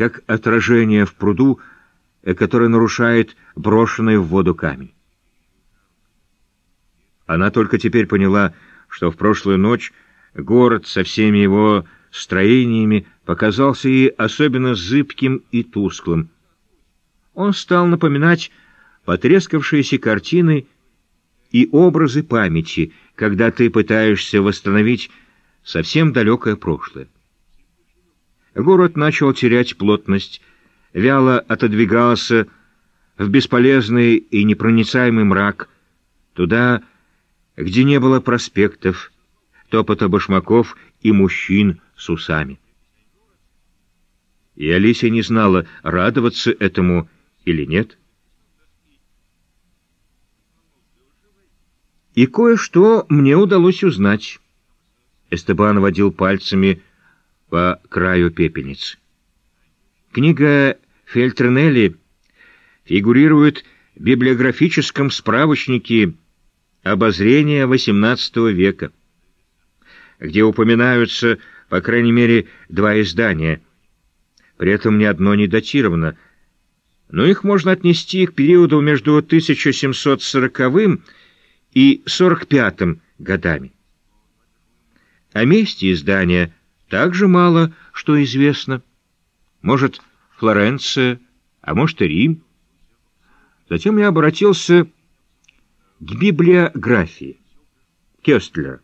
как отражение в пруду, э, которое нарушает брошенный в воду камень. Она только теперь поняла, что в прошлую ночь город со всеми его строениями показался ей особенно зыбким и тусклым. Он стал напоминать потрескавшиеся картины и образы памяти, когда ты пытаешься восстановить совсем далекое прошлое. Город начал терять плотность, вяло отодвигался в бесполезный и непроницаемый мрак, туда, где не было проспектов, топота башмаков и мужчин с усами. И Алисия не знала, радоваться этому или нет. И кое-что мне удалось узнать. Эстебан водил пальцами по краю пепельницы. Книга Фельтренелли фигурирует в библиографическом справочнике «Обозрение XVIII века», где упоминаются, по крайней мере, два издания. При этом ни одно не датировано, но их можно отнести к периоду между 1740 и 45 годами. О месте издания также мало что известно. Может, Флоренция, а может и Рим. Затем я обратился к библиографии Кестлера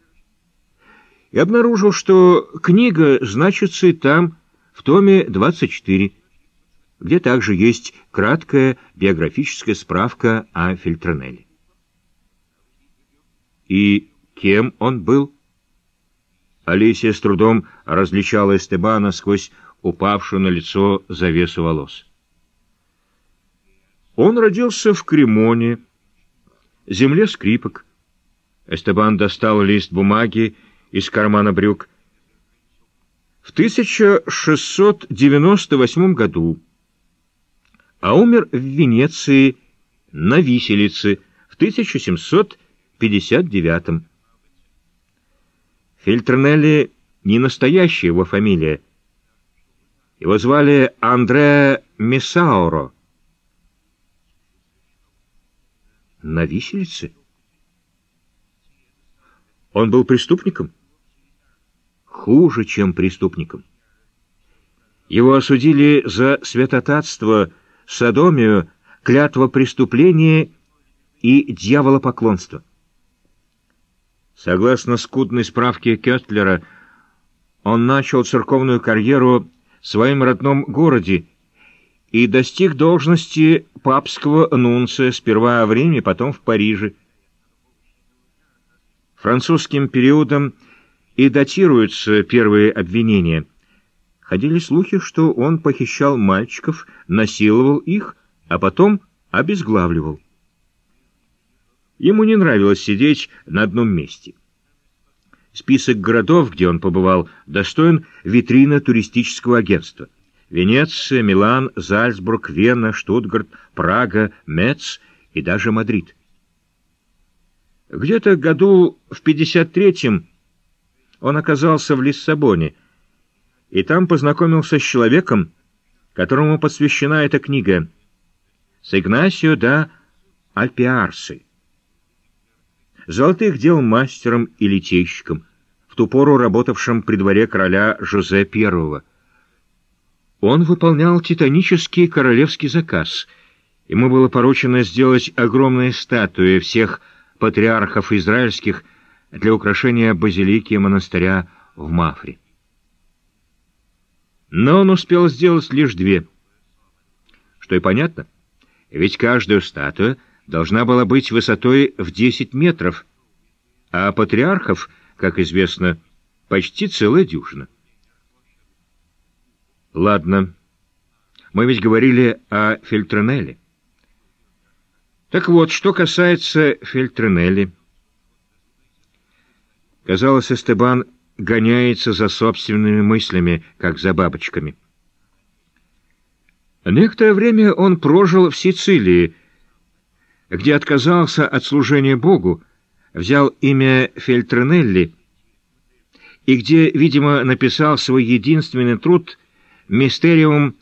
и обнаружил, что книга значится и там, в томе 24, где также есть краткая биографическая справка о Фильтронелле. И кем он был? Алисия с трудом различала Эстебана сквозь упавшую на лицо завесу волос. Он родился в Кремоне, земле скрипок. Эстебан достал лист бумаги из кармана брюк. В 1698 году, а умер в Венеции на виселице в 1759 Фильтрнелли не настоящая его фамилия. Его звали Андре Месауро. На виселице? Он был преступником? Хуже, чем преступником. Его осудили за святотатство, садомию, клятво преступления и дьяволопоклонство. Согласно скудной справке Кеттлера, он начал церковную карьеру в своем родном городе и достиг должности папского нунция сперва в Риме, потом в Париже. Французским периодом и датируются первые обвинения. Ходили слухи, что он похищал мальчиков, насиловал их, а потом обезглавливал. Ему не нравилось сидеть на одном месте. Список городов, где он побывал, достоин витрины туристического агентства. Венеция, Милан, Зальцбург, Вена, Штутгарт, Прага, Мец и даже Мадрид. Где-то году в 53-м он оказался в Лиссабоне, и там познакомился с человеком, которому посвящена эта книга, с Игнасио да Альпиарсы золотых дел мастером и литейщиком, в ту пору работавшим при дворе короля Жозе I. Он выполнял титанический королевский заказ. Ему было поручено сделать огромные статуи всех патриархов израильских для украшения базилики монастыря в Мафре. Но он успел сделать лишь две. Что и понятно, ведь каждая статуя — должна была быть высотой в 10 метров, а патриархов, как известно, почти целая дюжина. Ладно, мы ведь говорили о Фильтронелле. Так вот, что касается Фильтронелли. Казалось, Эстебан гоняется за собственными мыслями, как за бабочками. Некоторое время он прожил в Сицилии, где отказался от служения Богу, взял имя Фельтренелли и где, видимо, написал свой единственный труд «Мистериум